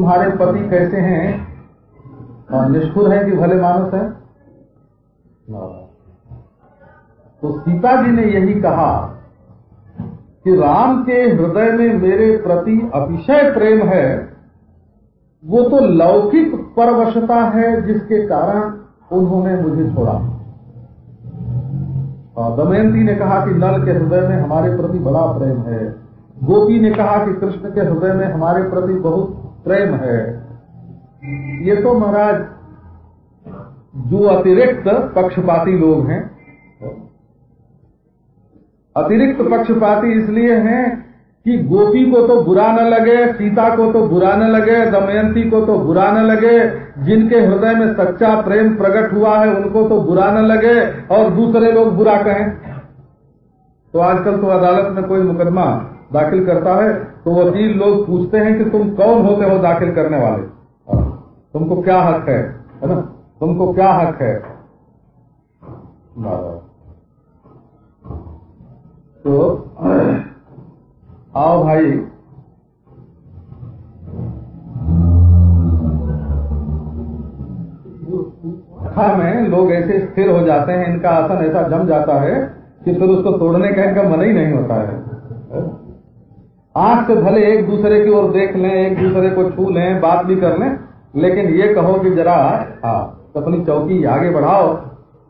तुम्हारे पति कैसे हैं और निष्ठुर है कि भले मानस है? तो सीता जी ने यही कहा कि राम के हृदय में मेरे प्रति अतिशय प्रेम है। वो तो लौकिक परवशता है जिसके कारण उन्होंने मुझे छोड़ा। और दमयंती ने कहा कि नल के हृदय में हमारे प्रति बड़ा प्रेम है। गोपी ने कहा कि कृष्ण के हृदय में हमारे प्रति बहुत प्रेम है। ये तो महाराज जो अतिरिक्त पक्षपाती लोग हैं। अतिरिक्त पक्षपाती इसलिए हैं कि गोपी को तो बुरा न लगे, सीता को तो बुरा न लगे, दमयंती को तो बुरा न लगे, जिनके हृदय में सच्चा प्रेम प्रकट हुआ है, उनको तो बुरा न लगे और दूसरे लोग बुरा कहें। तो आजकल तो अदालत में कोई मुकदमा दाखिल करता है। तो वकील लोग पूछते हैं कि तुम कौन होते हो दाखिल करने वाले? तुमको क्या हक है? है ना? तुमको क्या हक है? तो आओ भाई। कथा में लोग ऐसे स्थिर हो जाते हैं, इनका आसन ऐसा जम जाता है कि फिर उसको तोड़ने का इनका मन ही नहीं होता है। आँख से भले एक दूसरे की ओर देख लें, एक दूसरे को छू लें, बात भी कर लें, लेकिन ये कहो कि जरा हाँ अपनी चौकी आगे बढ़ाओ,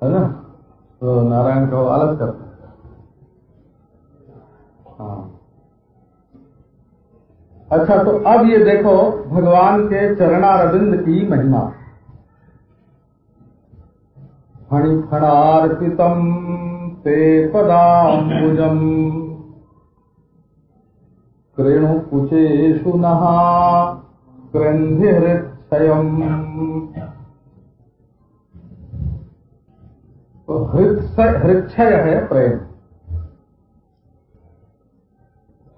है ना? तो नारायण कहो, आलस करते हाँ। अच्छा तो अब ये देखो, भगवान के चरणारविंद की महिमा। फणिफणार्पितम ते पदाम्बुजम। कृणु कुचेषु नहा क्रन्धिहृक्षयम् तो हृक्षय है प्रेम।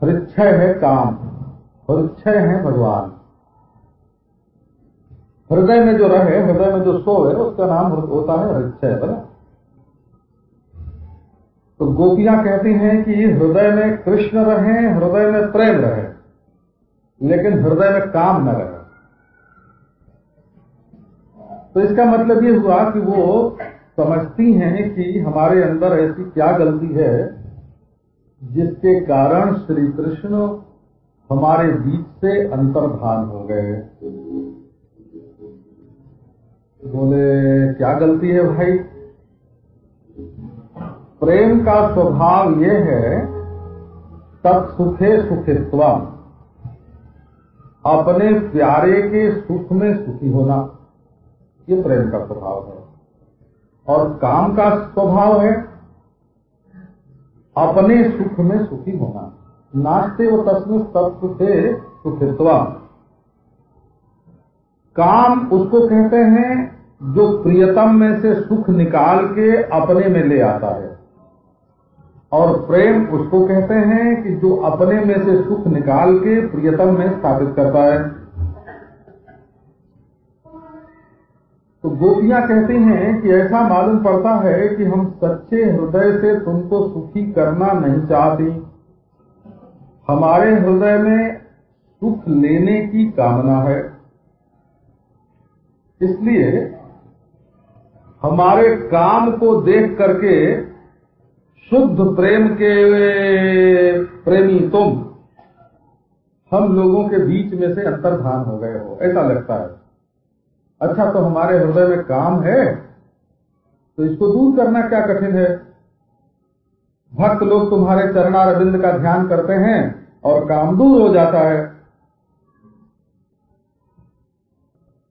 हृक्षय है काम। हृक्षय है भगवान। हृदय में जो रहे, हृदय में जो सो है उसका नाम होता है हृक्षय बना तो गोपियाँ कहती हैं कि हृदय में कृष्ण रहे, हृदय में प्रेम रहे, लेकिन हृदय में काम न रहे। तो इसका मतलब ये हुआ कि वो समझती हैं कि हमारे अंदर ऐसी क्या गलती है, जिसके कारण श्री कृष्ण हमारे बीच से अंतर्धान हो गए। बोले, क्या गलती है भाई? प्रेम का स्वभाव ये है तत्सुखे सुखित्व। अपने प्यारे के सुख में सुखी होना, ये प्रेम का स्वभाव है। और काम का स्वभाव है, अपने सुख में सुखी होना। नाचते वो तस्मिन तत्व से सुखित्वा। काम उसको कहते हैं, जो प्रियतम में से सुख निकाल के अपने में ले आता है। और प्रेम उसको कहते हैं कि जो अपने में से सुख निकाल के प्रियतम में स्थापित करता है। तो गोपियाँ कहती हैं कि ऐसा मालूम पड़ता है कि हम सच्चे हृदय से तुमको सुखी करना नहीं चाहती। हमारे हृदय में सुख लेने की कामना है। इसलिए हमारे काम को देख करके शुद्ध प्रेम के प्रेमी तुम हम लोगों के बीच में से अंतर्धान हो गए हो। ऐसा लगता है। अच्छा तो हमारे हृदय में काम है तो इसको दूर करना क्या कठिन है? भक्त लोग तुम्हारे चरणार चरणारविंद का ध्यान करते हैं और काम दूर हो जाता है।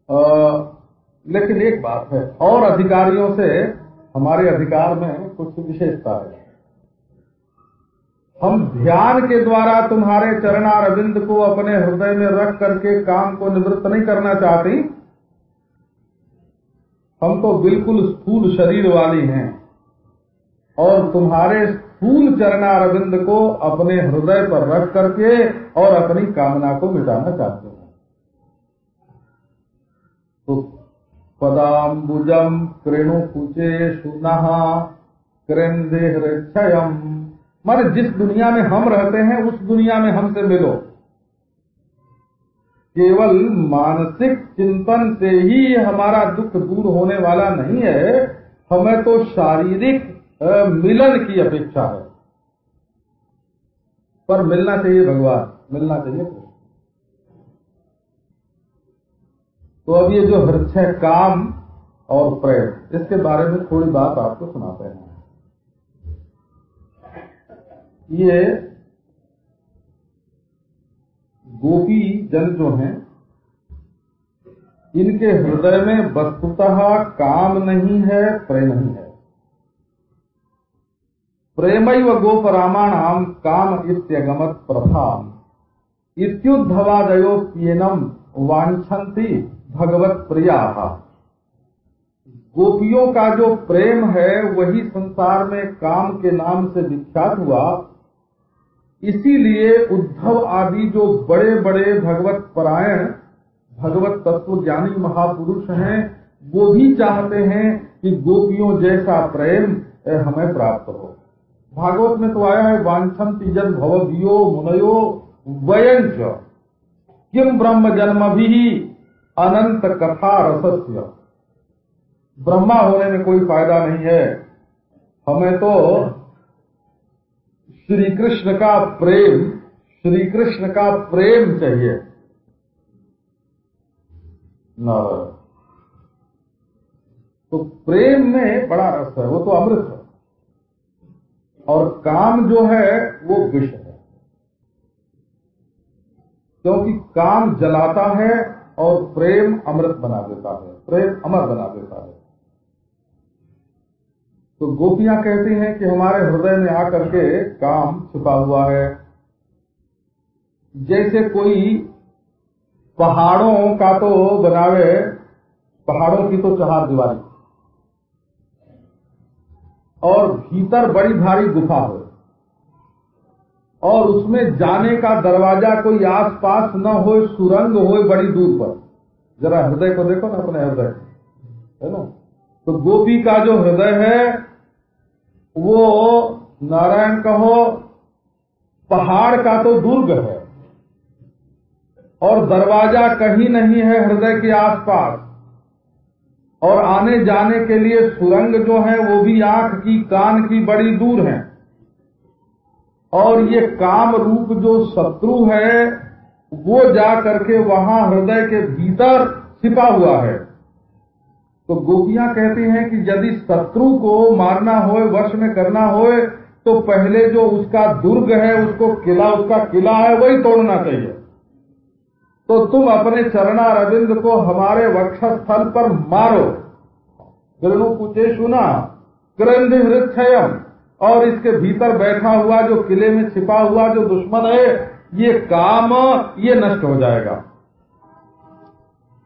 आ, लेकिन एक बात है और अधिकारियों से हमारे अधिकार में कुछ विशेषता है। हम ध्यान के द्वारा तुम्हारे चरणारविंद को अपने हृदय में रख करके काम को निवृत्त नहीं करना चाहती। हम तो बिल्कुल स्थूल शरीर वाली हैं और तुम्हारे स्थूल चरणारविंद को अपने हृदय पर रख करके और अपनी कामना को मिटाना चाहते हैं। तो पदाम्बुजम कृणु कुचे सुनहा कृंदे हृक्षयम माने जिस दुनिया में हम रहते हैं, उस दुनिया में हमसे मिलो। केवल मानसिक चिंतन से ही हमारा दुख दूर होने वाला नहीं है, हमें तो शारीरिक मिलन की अपेक्षा है। पर मिलना चाहिए भगवान, मिलना चाहिए। तो अब ये जो हृदय, काम और प्रेम, इसके बारे में थोड़ी बात आपको सुनाते हैं। ये गोपी जन जो हैं, इनके हृदय में वस्तुतः काम नहीं है, प्रेम नहीं है। प्रेम व गोपरामाणाम काम इत्यगमत प्रथा इत्युद्धवादयोप्येनम वांछन्ति भगवत प्रिया गोपियों का जो प्रेम है, वही संसार में काम के नाम से विख्यात हुआ इसीलिए उद्धव आदि जो बड़े बड़े भगवत परायण, भगवत तत्व ज्ञानी महापुरुष हैं, वो भी चाहते हैं कि गोपियों जैसा प्रेम हमें प्राप्त हो। भागवत में तो आया है वांछन तीजन भवदियो मुनयो वयंच। किम ब्रह्म जन्म भी अनंत कथा रसस्य। ब्रह्मा होने में कोई फ़ायदा नहीं है। हमें तो श्री कृष्ण का प्रेम श्री कृष्ण का प्रेम चाहिए। नारायण। तो प्रेम में बड़ा रस है, वो तो अमृत है। और काम जो है, वो विष है। क्योंकि काम जलाता है और प्रेम अमृत बना देता है, प्रेम अमर बना देता है। तो गोपियाँ कहती हैं कि हमारे हृदय में आकर के काम छुपा हुआ है। जैसे कोई पहाड़ों का तो बनावे, पहाड़ों की तो चार दीवारी। और भीतर बड़ी भारी गुफा हो। और उसमें जाने का दरवाज़ा कोई आसपास न हो, सुरंग हो, बड़ी दूर पर। जरा हृदय को देखो ना अपने हृदय। है ना? तो गोपी का जो हृदय है वो नारायण कहो, पहाड़ का तो दुर्ग है और दरवाज़ा कहीं नहीं है हृदय के आसपास। और आने जाने के लिए सुरंग जो है, वो भी आँख की कान की बड़ी दूर है। और ये काम रूप जो शत्रु है, वो जा करके वहाँ हृदय के भीतर छिपा हुआ है। तो गोपियाँ कहती हैं कि यदि शत्रु को मारना हो वर्ष में करना हो तो पहले जो उसका दुर्ग है, उसको किला, उसका किला है, वही तोड़ना चाहिए। तो तुम अपने चरणा रविंद को हमारे वक्षस्थल पर मारो। गृणु कुचे सुना क्रंद हृक्षयम और इसके भीतर बैठा हुआ, जो किले में छिपा हुआ, जो दुश्मन है, ये काम, ये नष्ट हो जाएगा।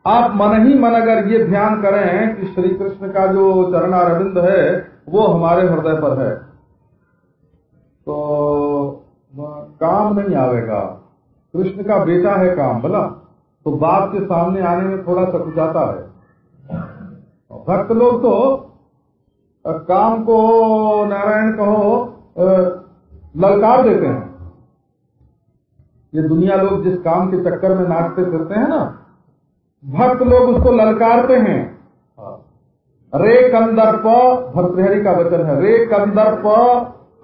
आप मन ही मन अगर ये ध्यान करें कि श्री कृष्ण का जो चरणा रविंद है, वो हमारे हृदय पर है। तो काम नहीं आवेगा। कृष्ण का बेटा है काम बोला तो बाप के सामने आने में थोड़ा जाता है। भक्त लोग तो काम को नारायण कहो ललकार देते हैं। ये दुनिया लोग जिस काम के चक्कर में नाचते फिरते हैं ना भक्त लोग उसको ललकारते हैं। रे कंदर्प भर्तृहरि का वचन है। रे कंदर्प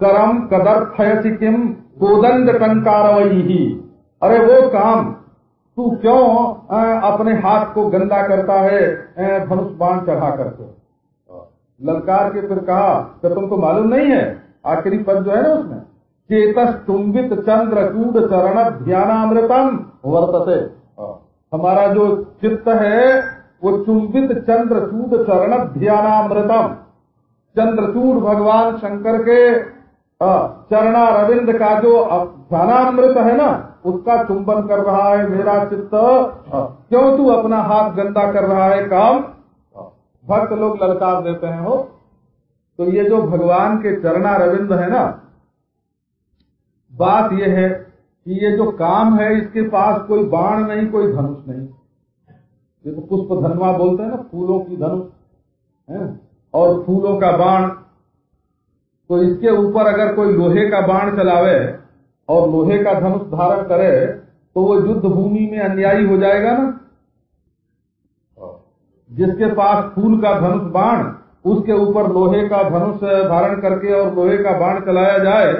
करम कदर्थ किम कोदंड टंकार ही अरे वो काम, तू क्यों अपने हाथ को गंदा करता है धनुष बाण चढ़ा करके? ललकार के फिर कहा तो तुमको मालूम नहीं है? आखिरी पद जो है ना उसमें चेतस तुम्बित चंद्र चूड चरण ध्यानामृतम, वर्तते। हमारा जो चित्त है, वो चुंबित चंद्रचूड चरण ध्यानामृतम। चंद्रचूड भगवान शंकर के चरणा रविंद का जो ध्यानामृत है ना, उसका चुंबन कर रहा है मेरा चित्त। क्यों तू अपना हाथ गंदा कर रहा है काम? भक्त लोग ललकार देते हैं, हो। तो ये जो भगवान के चरणा रविंद है ना, बात यह है कि ये जो काम है, इसके पास कोई बाण नहीं, कोई धनुष नहीं। ये तो पुष्प धनवा बोलते हैं ना, फूलों की धनुष, है? और फूलों का बाण। तो इसके ऊपर अगर कोई लोहे का बाण चलावे और लोहे का धनुष धारण करे तो वो युद्ध भूमि में अन्यायी हो जाएगा ना। जिसके पास फूल का धनुष बाण, उसके ऊपर लोहे का धनुष धारण करके और लोहे का बाण चलाया जाए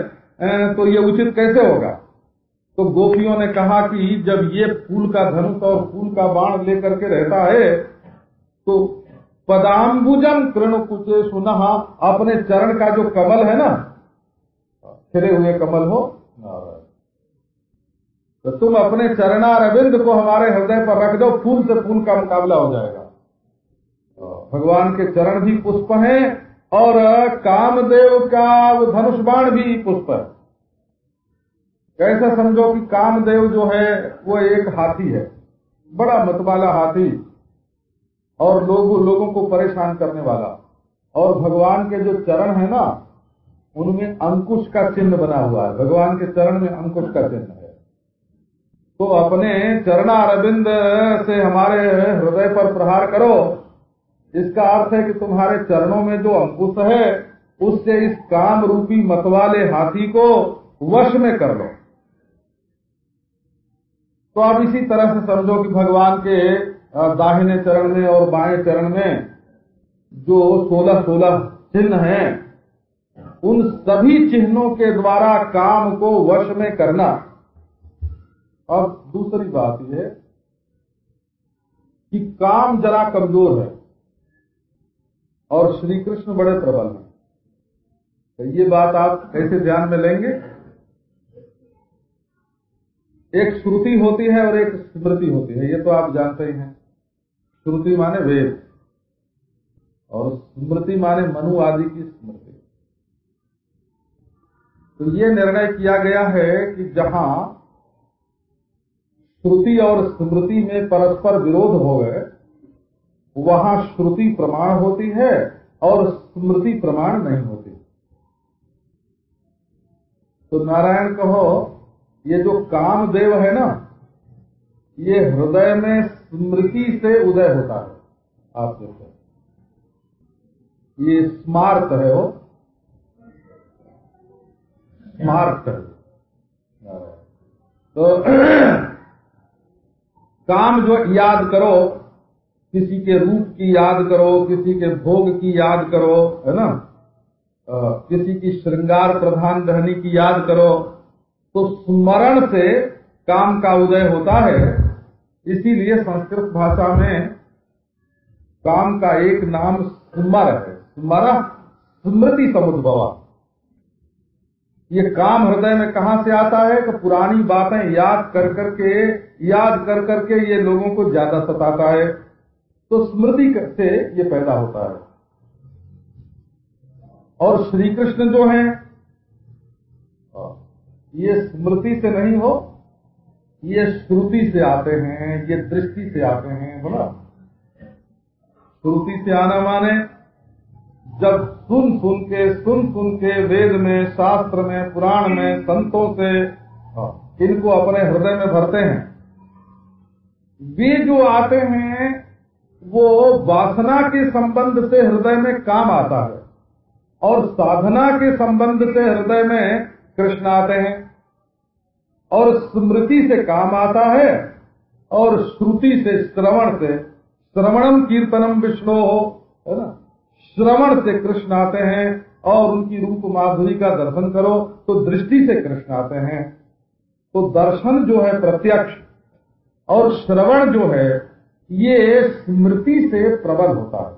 तो ये उचित कैसे होगा? तो गोपियों ने कहा कि जब ये फूल का धनुष और फूल का बाण लेकर के रहता है तो पदाम्बुजम कृण कुचे सुनहा अपने चरण का जो कमल है ना खिरे हुए कमल हो तो तुम अपने चरणार अरविंद को हमारे हृदय पर रख दो, फूल से फूल का मुकाबला हो जाएगा। भगवान के चरण भी पुष्प हैं, और कामदेव का धनुष बाण भी पुष्प है। कैसा समझो कि कामदेव जो है, वो एक हाथी है। बड़ा मतवाला हाथी और लोगों लोगों को परेशान करने वाला। और भगवान के जो चरण है ना, उनमें अंकुश का चिन्ह बना हुआ है। भगवान के चरण में अंकुश का चिन्ह है। तो अपने चरणा अरविंद से हमारे हृदय पर प्रहार करो। इसका अर्थ है कि तुम्हारे चरणों में जो अंकुश है, उससे इस काम रूपी मतवाले हाथी को वश में कर लो। तो आप इसी तरह से समझो कि भगवान के दाहिने चरण में और बाएँ चरण में जो सोलह सोलह चिन्ह हैं, उन सभी चिन्हों के द्वारा काम को वश में करना। अब दूसरी बात यह कि काम जरा कमज़ोर है और श्री कृष्ण बड़े प्रबल हैं। तो ये बात आप कैसे ध्यान में लेंगे? एक श्रुति होती है और एक स्मृति होती है, ये तो आप जानते ही हैं। श्रुति माने वेद, और स्मृति माने मनु आदि की स्मृति। तो ये निर्णय किया गया है कि जहाँ श्रुति और स्मृति में परस्पर विरोध हो गए वहाँ श्रुति प्रमाण होती है और स्मृति प्रमाण नहीं होती। तो नारायण कहो ये जो कामदेव है ना, ये हृदय में स्मृति से उदय होता है। आप देखो। ये स्मार्ट है वो। स्मार्ट है तो काम जो याद करो, किसी के रूप की याद करो, किसी के भोग की याद करो, है ना? किसी की श्रृंगार प्रधान रहने की याद करो तो स्मरण से काम का उदय होता है। इसीलिए संस्कृत भाषा में काम का एक नाम स्मर है। स्मर, स्मृति समुद्भवा। ये काम हृदय में कहा से आता है? कि पुरानी बातें याद कर करके, याद कर करके ये लोगों को ज़्यादा सताता है। तो स्मृति से ये पैदा होता है। और श्री कृष्ण जो है ये स्मृति से नहीं हो, ये श्रुति से आते हैं, ये दृष्टि से आते हैं, बोला। श्रुति से आना माने, जब सुन सुन के, सुन सुन के वेद में, शास्त्र में, पुराण में, संतों से इनको अपने हृदय में भरते हैं। वे जो आते हैं, वो वासना के संबंध से हृदय में काम आता है और साधना के संबंध से हृदय में कृष्ण आते हैं और स्मृति से काम आता है और श्रुति से श्रवण से श्रवणम कीर्तनम विष्णु हो, है ना? श्रवण से कृष्ण आते हैं और उनकी रूप माधुरी का दर्शन करो तो दृष्टि से कृष्ण आते हैं। तो दर्शन जो है प्रत्यक्ष और श्रवण जो है, ये स्मृति से प्रबल होता है।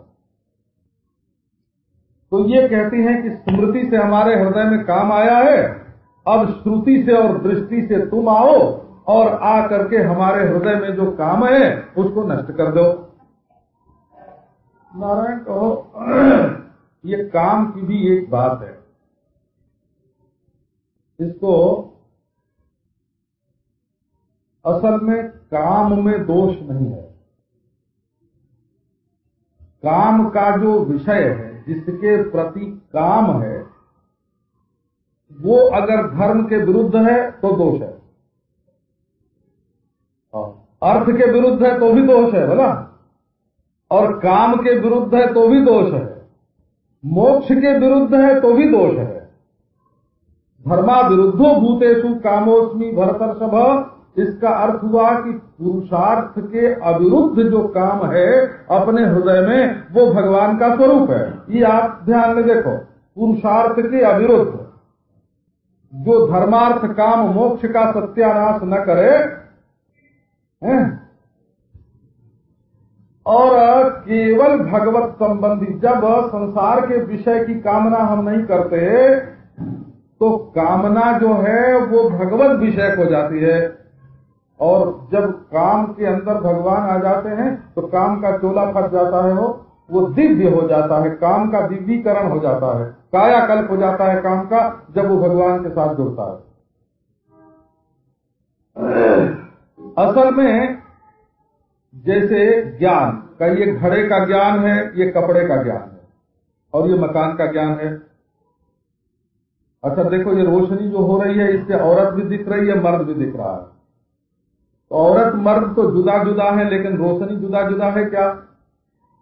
तो ये कहती हैं कि स्मृति से हमारे हृदय में काम आया है अब श्रुति से और दृष्टि से तुम आओ और आ करके हमारे हृदय में जो काम है, उसको नष्ट कर दो। नारायण कहो, ये काम की भी एक बात है। इसको असल में काम में दोष नहीं है। काम का जो विषय है, जिसके प्रति काम है वो अगर धर्म के विरुद्ध है तो दोष है। अर्थ के विरुद्ध है तो भी दोष है बोला और काम के विरुद्ध है तो भी दोष है। मोक्ष के विरुद्ध है तो भी दोष है। धर्मा विरुद्धो भूतेषु कामोस्मी सब इसका अर्थ हुआ कि पुरुषार्थ के अविरुद्ध जो काम है, अपने हृदय में, वो भगवान का स्वरूप है। ये आप ध्यान में देखो, पुरुषार्थ के अविरुद्ध। जो धर्मार्थ काम, मोक्ष का सत्यानाश न करे, है? और केवल भगवत संबंधी, जब संसार के विषय की कामना हम नहीं करते तो कामना जो है, वो भगवत विषय हो जाती है और जब काम के अंदर भगवान आ जाते हैं तो काम का चोला फट जाता है वो वो दिव्य हो जाता है, काम का दिव्यीकरण हो जाता है, कायाकल्प हो जाता है काम का, जब वो भगवान के साथ जुड़ता है। असल में जैसे ज्ञान का ये घड़े का ज्ञान है, ये कपड़े का ज्ञान है, और ये मकान का ज्ञान है। अच्छा देखो, ये रोशनी जो हो रही है, इससे औरत भी दिख रही है, मर्द भी दिख रहा है। तो औरत, मर्द तो जुदा जुदा है, लेकिन रोशनी जुदा जुदा है क्या?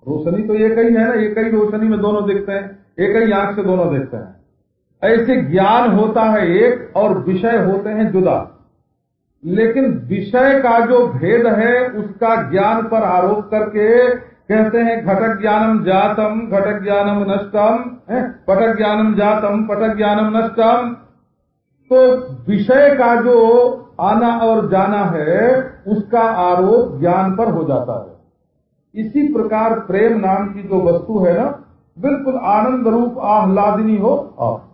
रोशनी तो एक ही है ना, एक ही रोशनी में दोनों देखते हैं, एक ही आँख से दोनों देखते हैं। ऐसे ज्ञान होता है एक और विषय होते हैं जुदा। लेकिन विषय का जो भेद है, उसका ज्ञान पर आरोप करके कहते हैं, घटक ज्ञानम जातम, घटक ज्ञानम नष्टम पटक ज्ञानम जातम, पटक ज्ञानम नष्टम। तो विषय का जो आना और जाना है, उसका आरोप ज्ञान पर हो जाता है। इसी प्रकार प्रेम नाम की जो वस्तु है ना, बिल्कुल आनंद रूप आह्लादिनी हो आप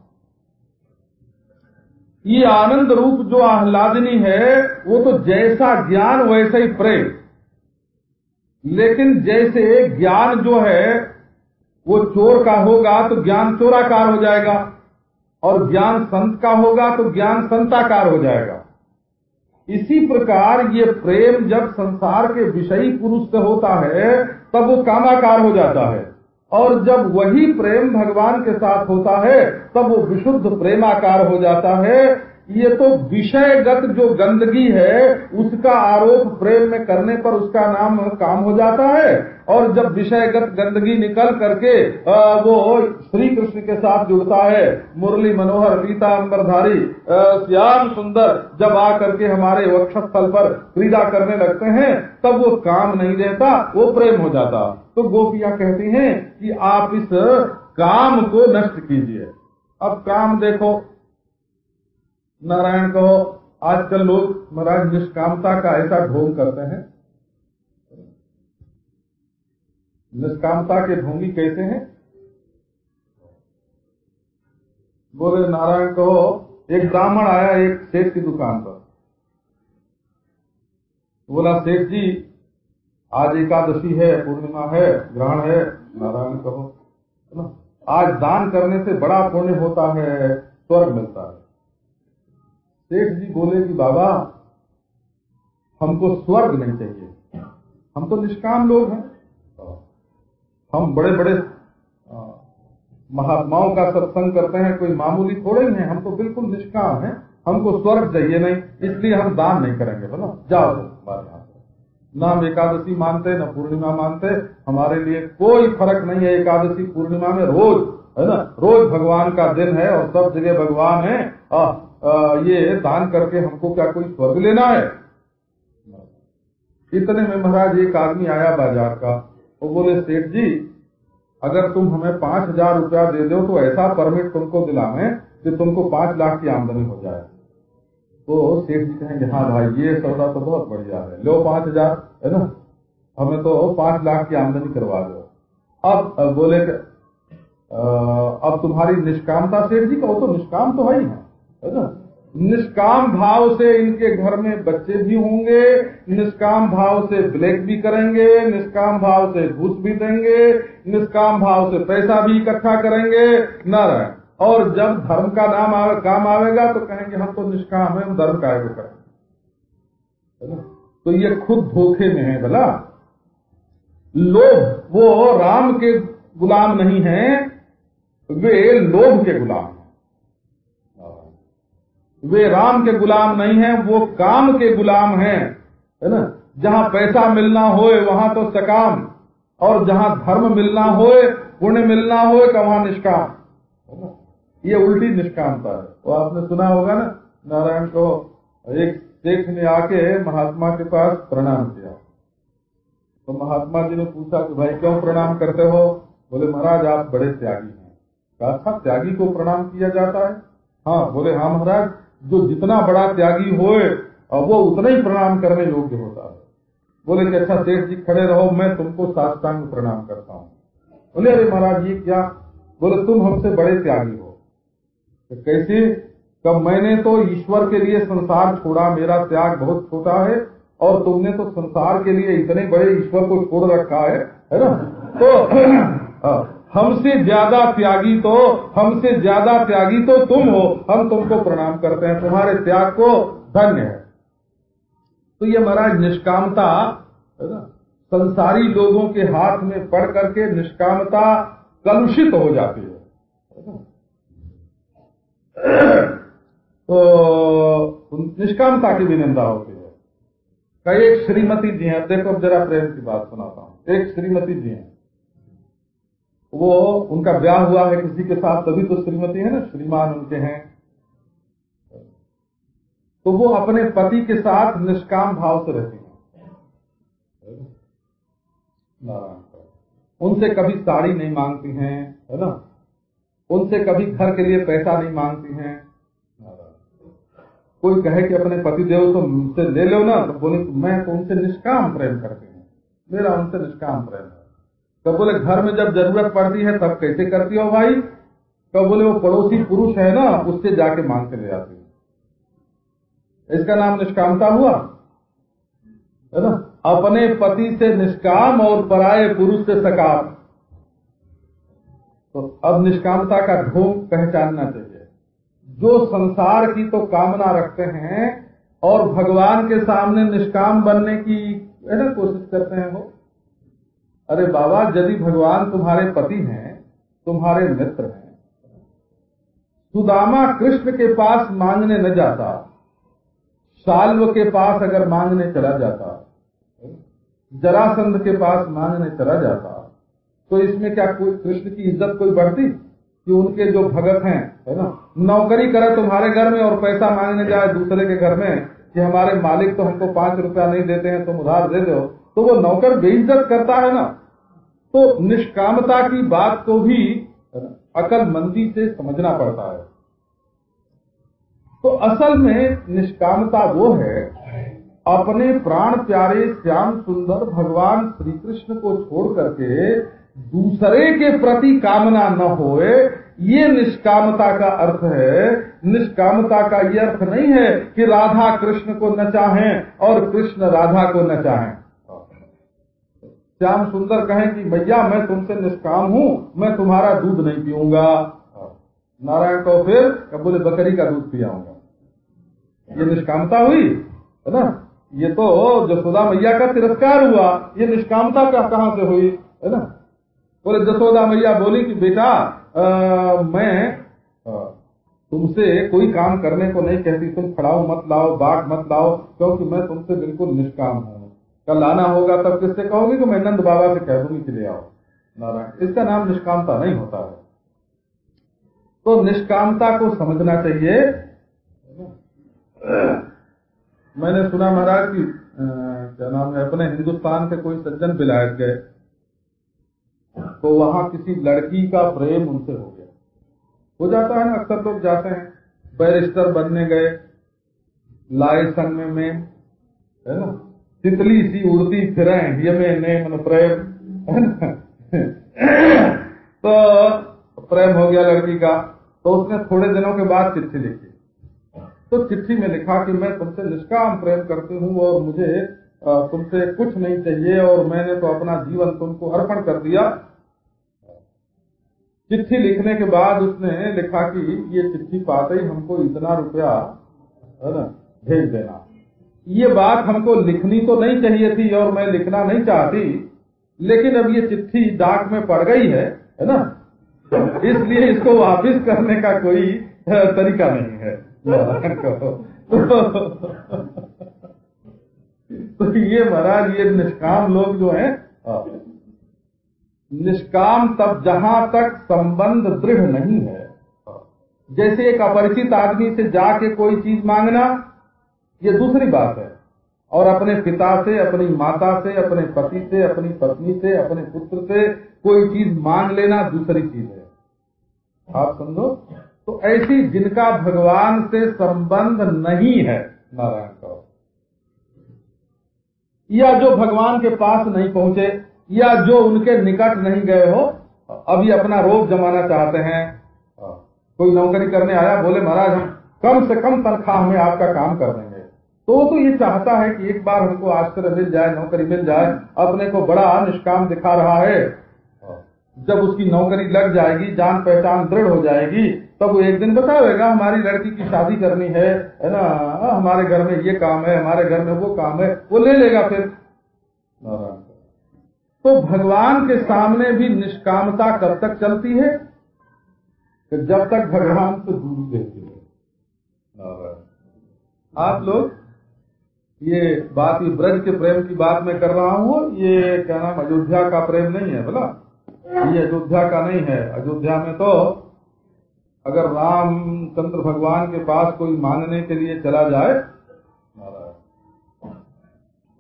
ये आनंद रूप जो आह्लादनी है, वो तो जैसा ज्ञान वैसे ही प्रेम। लेकिन जैसे ज्ञान जो है, वो चोर का होगा तो ज्ञान चोराकार हो जाएगा, और ज्ञान संत का होगा तो ज्ञान संताकार हो जाएगा। इसी प्रकार ये प्रेम जब संसार के विषयी पुरुष से होता है, तब वो कामाकार हो जाता है। और जब वही प्रेम भगवान के साथ होता है, तब वो विशुद्ध प्रेमाकार हो जाता है। ये तो विषयगत जो गंदगी है, उसका आरोप प्रेम में करने पर उसका नाम काम हो जाता है। और जब विषयगत गंदगी निकल करके वो श्री कृष्ण के साथ जुड़ता है, मुरली मनोहर पीता अंबरधारी श्याम सुंदर, जब आ करके हमारे वक्षस्थल पर क्रीड़ा करने लगते हैं, तब वो काम नहीं देता, वो प्रेम हो जाता। तो गोपियाँ कहती हैं कि आप इस काम को नष्ट कीजिए। अब काम देखो नारायण कहो आजकल लोग महाराज निष्कामता का ऐसा ढोंग करते हैं। निष्कामता के ढोंगी कैसे हैं? बोले, नारायण कहो एक ब्राह्मण आया एक सेठ की दुकान पर। बोला, सेठ जी, आज एकादशी है, पूर्णिमा है, ग्रहण है, नारायण कहो। आज दान करने से बड़ा पुण्य होता है, स्वर्ग मिलता है। सेठ जी बोले कि बाबा, हमको स्वर्ग नहीं चाहिए। हम तो निष्काम लोग हैं। हम बड़े बड़े महात्माओं का सत्संग करते हैं, कोई मामूली थोड़े ही हैं। हम तो बिल्कुल निष्काम हैं। हमको स्वर्ग चाहिए नहीं, इसलिए हम दान नहीं करेंगे। बोलो, जाओ यहाँ से न हम एकादशी मानते, न पूर्णिमा मानते। हमारे लिए कोई फ़र्क नहीं है एकादशी पूर्णिमा में रोज, है ना? रोज भगवान का दिन है और सब जगह भगवान है। ये दान करके हमको क्या कोई स्वर्ग लेना है? इतने में महाराज, एक आदमी आया बाज़ार का वो बोले, सेठ जी, अगर तुम हमें पाँच हज़ार रुपया दे दो तो ऐसा परमिट तुमको दिलावे कि तुमको पाँच लाख की आमदनी हो जाए। तो सेठ जी कहेंगे हाँ भाई, ये सौदा तो बहुत बढ़िया है। लो पाँच हज़ार, है ना? हमें तो पाँच लाख की आमदनी करवा दो। अब बोले अब तुम्हारी निष्कामता, सेठ जी का वो तो निष्काम तो है ही है। है ना? निष्काम भाव से इनके घर में बच्चे भी होंगे निष्काम भाव से ब्लैक भी करेंगे निष्काम भाव से घूस भी देंगे निष्काम भाव से पैसा भी इकट्ठा करेंगे न और जब धर्म का नाम आवे, काम आवेगा तो कहेंगे हम तो निष्काम है हम धर्म का आगे करेंगे तो ये खुद धोखे में है भला। लोभ वो राम के गुलाम नहीं है वे लोभ के गुलाम। वे राम के गुलाम नहीं हैं, वो काम के गुलाम हैं, है ना? जहाँ पैसा मिलना होए, वहाँ तो सकाम। और जहाँ धर्म मिलना होए, पुण्य मिलना होए का वहाँ निष्काम ये उल्टी निष्कामता है। वो आपने सुना होगा ना, नारायण को एक सेठ ने आके महात्मा के पास प्रणाम किया। तो महात्मा जी ने पूछा कि भाई, क्यों प्रणाम करते हो? बोले, महाराज, आप बड़े त्यागी हैं। कहा था त्यागी को प्रणाम किया जाता है? हाँ बोले हाँ महाराज जो जितना बड़ा त्यागी होए वो उतना ही प्रणाम करने योग्य होता है। बोले कि अच्छा सेठ जी खड़े रहो, मैं तुमको साष्टांग प्रणाम करता हूँ। बोले, अरे महाराज, ये क्या? बोले, तुम हमसे बड़े त्यागी हो। तो कैसे? कब मैंने तो ईश्वर के लिए संसार छोड़ा, मेरा त्याग बहुत छोटा है, और तुमने तो संसार के लिए इतने बड़े ईश्वर को छोड़ रखा है है ना? तो हमसे ज़्यादा त्यागी तो हमसे ज़्यादा त्यागी तो तुम हो। हम तुमको प्रणाम करते हैं। तुम्हारे त्याग को धन्य है। तो ये महाराज निष्कामता संसारी लोगों के हाथ में पड़ करके निष्कामता कलुषित हो जाती है। तो निष्कामता की भी निंदा होती है। कई एक श्रीमती जी हैं। देखो जरा प्रेम की बात सुनाता हूँ। एक श्रीमती जी हैं। वो उनका ब्याह हुआ है किसी के साथ, तभी तो श्रीमती है ना, श्रीमान उनके हैं। तो वो अपने पति के साथ निष्काम भाव से रहती हैं। उनसे कभी साड़ी नहीं मांगती हैं, है ना? उनसे कभी घर के लिए पैसा नहीं मांगती हैं। कोई कहे कि अपने पति देव तो मुझसे ले लो ना तो बोले मैं तो उनसे निष्काम प्रेम करती हूँ। मेरा उनसे निष्काम प्रेम है। तो बोले, घर में जब ज़रूरत पड़ती है, तब कैसे करती हो भाई? तो बोले, वो पड़ोसी पुरुष है ना, उससे जाके मांग के ले आती है। इसका नाम निष्कामता हुआ, है ना? अपने पति से निष्काम और पराये पुरुष से सकाम तो अब निष्कामता का ढोंग पहचानना चाहिए। जो संसार की तो कामना रखते हैं और भगवान के सामने निष्काम बनने की, है ना, कोशिश करते हैं वो। अरे बाबा, यदि भगवान तुम्हारे पति हैं, तुम्हारे मित्र हैं। सुदामा कृष्ण के पास मांगने न जाता। साल्व के पास अगर मांगने चला जाता, जरासंध के पास मांगने चला जाता तो इसमें क्या कोई कृष्ण की इज़्ज़त कोई बढ़ती? कि उनके जो भगत हैं, है ना? नौकरी करे तुम्हारे घर में और पैसा मांगने जाए दूसरे के घर में, कि हमारे मालिक तो हमको पाँच रुपया नहीं देते हैं, तुम उधार दे दो। तो वो नौकर बेइज्जत करता है ना तो निष्कामता की बात को भी अकलमंदी से समझना पड़ता है। तो असल में निष्कामता वो है, अपने प्राण प्यारे श्याम सुंदर भगवान श्री कृष्ण को छोड़ करके दूसरे के प्रति कामना न होए, ये निष्कामता का अर्थ है। निष्कामता का ये अर्थ नहीं है कि राधा कृष्ण को न चाहें और कृष्ण राधा को न चाहें। श्याम सुंदर कहें कि भैया मैं तुमसे निष्काम हूँ, मैं तुम्हारा दूध नहीं पीऊँगा। नारायण को फिर बोले बकरी का दूध पियाऊँगा ये निष्कामता हुई, है ना? ये तो जसोदा मैया का तिरस्कार हुआ, ये निष्कामता का कहाँ से हुई, है ना? बोले जसोदा मैया बोली कि, बेटा मैं तुमसे कोई काम करने को नहीं कहती, तुम खड़ाओ, मत लाओ बाघ मत लाओ, क्योंकि मैं तुमसे बिल्कुल निष्काम हूँ। कल आना होगा तब किससे कहोगे? कि मैं नंद बाबा से कह दूँगी कि ले आओ। नारायण, इसका नाम निष्कामता नहीं होता है। तो निष्कामता को समझना चाहिए। मैंने सुना महाराज की क्या नाम है, अपने हिंदुस्तान से कोई सज्जन विलायत गए। तो वहाँ किसी लड़की का प्रेम उनसे हो गया। हो जाता है ना, अक्सर लोग जाते हैं। बैरिस्टर बनने गए लाए संग में, है ना? तितली सी उड़ती फिर में ने मन प्रेम तो प्रेम हो गया लड़की का तो उसने थोड़े दिनों के बाद चिट्ठी लिखी तो चिट्ठी में लिखा कि मैं तुमसे निष्काम प्रेम करती हूँ और मुझे तुमसे कुछ नहीं चाहिए और मैंने तो अपना जीवन तुमको अर्पण कर दिया चिट्ठी लिखने के बाद उसने लिखा कि ये चिट्ठी पाते ही हमको इतना रुपया है ना भेज देना ये बात हमको लिखनी तो नहीं चाहिए थी और मैं लिखना नहीं चाहती, लेकिन अब ये चिट्ठी डाक में पड़ गई है है ना? इसलिए इसको वापिस करने का कोई तरीका नहीं है। तो ये महाराज, ये निष्काम लोग जो हैं निष्काम तब जहाँ तक संबंध दृढ़ नहीं है। जैसे एक अपरिचित आदमी से जाके कोई चीज़ मांगना ये दूसरी बात है। और अपने पिता से, अपनी माता से, अपने पति से, अपनी पत्नी से, अपने पुत्र से कोई चीज़ मांग लेना दूसरी चीज़ है। आप समझो? तो ऐसी जिनका भगवान से संबंध नहीं है, नारायण का। या जो भगवान के पास नहीं पहुँचे, या जो उनके निकट नहीं गए हो, अभी अपना रोग जमाना चाहते हैं। कोई नौकरी करने आया, बोले, महाराज, हम कम से कम तनख्वाह में आपका काम कर देंगे तो वो तो ये चाहता है कि एक बार हमको आश्रय मिल जाए, नौकरी मिल जाए, अपने को बड़ा निष्काम दिखा रहा है। जब उसकी नौकरी लग जाएगी, जान पहचान दृढ़ हो जाएगी, तब वो एक दिन बताएगा हमारी लड़की की शादी करनी है है ना? हमारे घर में ये काम है, हमारे घर में वो काम है, वो ले लेगा फिर। तो भगवान के सामने भी निष्कामता कब तक चलती है? जब तक भगवान से दूर रहती है। आप लोग ये बात ये ब्रज के प्रेम की बात मैं कर रहा हूँ, ये क्या नाम, अयोध्या का प्रेम नहीं है बोला? ये अयोध्या का नहीं है। अयोध्या में तो अगर रामचंद्र भगवान के पास कोई मांगने के लिए चला जाए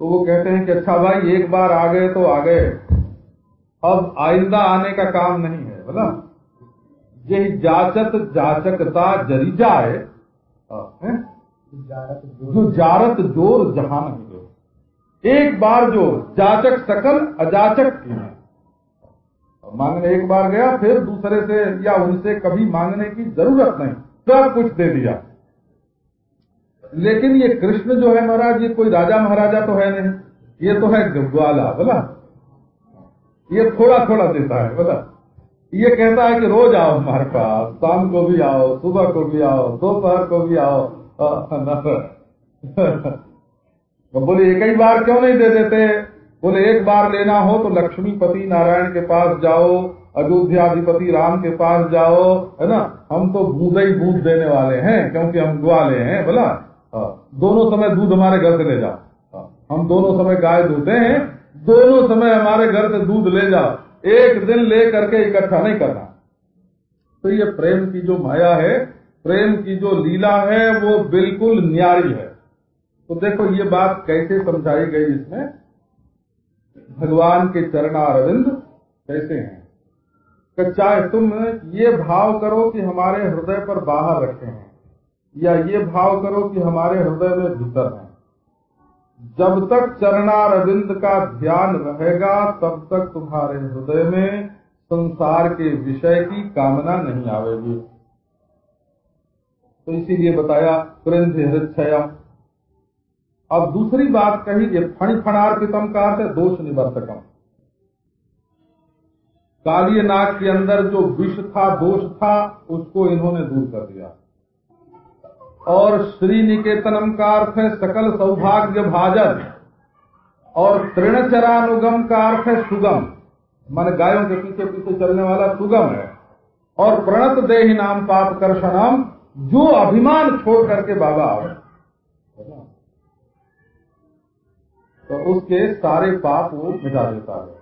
तो वो कहते हैं कि अच्छा भाई, एक बार आ गए तो आ गए। अब आइंदा आने का काम नहीं है, बोला? यही जाचत जाचकता जरी जाए है? जो जारत ज़ोर जहाँ नहीं एक बार जो जाचक सकल, अजाचक की है मांगने एक बार गया, फिर दूसरे से या उनसे कभी मांगने की ज़रूरत नहीं। सब कुछ दे दिया। लेकिन ये कृष्ण जो है महाराज, ये कोई राजा महाराजा तो है नहीं। ये तो है ग्वाला बोला। ये थोड़ा थोड़ा देता है, बोला। ये कहता है कि रोज आओ हमारे पास, शाम को भी आओ, सुबह को भी आओ, दोपहर को भी आओ। तो बोले एक ही बार क्यों नहीं दे देते? बोले एक बार लेना हो तो लक्ष्मीपति नारायण के पास जाओ अयोध्याधिपति राम के पास जाओ है ना? हम तो बूंद ही बूंद देने वाले हैं क्योंकि हम ग्वाले हैं बोला? हाँ, दोनों समय दूध हमारे घर से ले जाओ। हाँ, हम दोनों समय गाय धोते हैं दोनों समय हमारे घर से दूध ले जाओ। एक दिन ले करके इकट्ठा नहीं करना। तो ये प्रेम की जो माया है प्रेम की जो लीला है, वो बिल्कुल न्यारी है। तो देखो, ये बात कैसे समझाई गई इसमें? भगवान के चरणारविंद कैसे हैं? चाहे तुम ये भाव करो कि हमारे हृदय पर बाहर रखे हैं, या ये भाव करो कि हमारे हृदय में भीतर हैं। जब तक चरणारविंद का ध्यान रहेगा, तब तक तुम्हारे हृदय में संसार के विषय की कामना नहीं आवेगी। तो इसीलिए बताया कृंध हृदय अब दूसरी बात कही ये फण फणार्पितम का अर्थ है दोष निवर्तकम। काली नाग के अंदर जो विष था, दोष था, उसको इन्होंने दूर कर दिया। और श्री निकेतनम का अर्थ है सकल सौभाग्य भाजन, और तृणचरानुगम का अर्थ है सुगम। मन गायों के पीछे पीछे चलने वाला सुगम है। और प्रणत देही नाम पाप कर्षणम जो अभिमान छोड़ करके बाबा आवे तो उसके सारे पाप वो मिटा देता है।